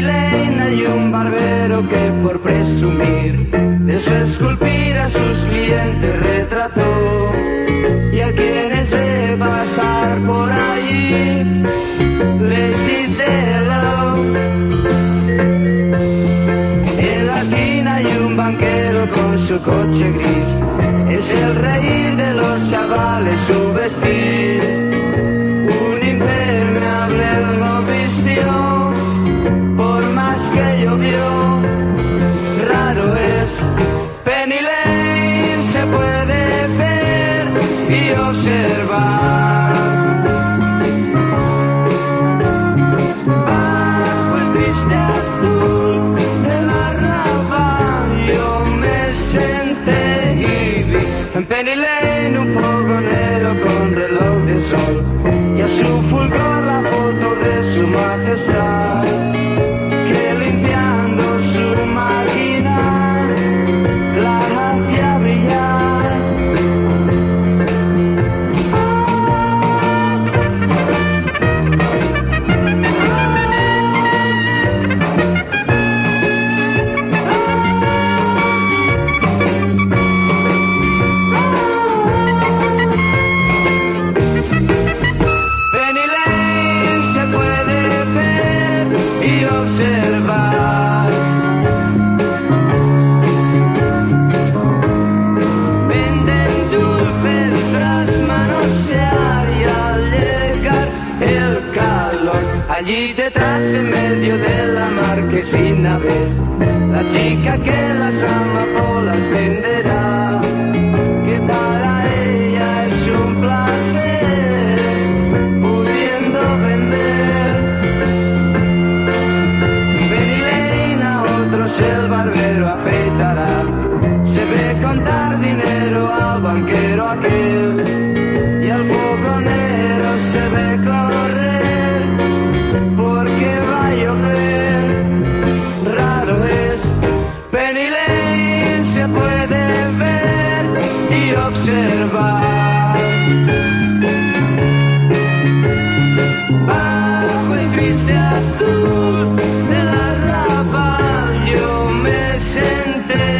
Lane hay un barbero que por presumir de su esculpir a sus clientes retrató y a quienes ve pasar por allí les dice hello. En la esquina hay un banquero con su coche gris, es el reír de los chavales su vestir. Y observar. Bajo el triste azul de la rama yo me senté y vi en Lane un fogonero con reloj de sol y a su fulgor la foto de su majestad Allí detrás en medio de la marquesina ves la chica que las amapolas venderá, que para ella es un placer pudiendo vender. Berileina, otros el barbero afeitará, se ve contar dinero al banquero aquel. observar. Bajo el triste azul de la rapa yo me senté.